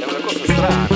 è una cosa strana.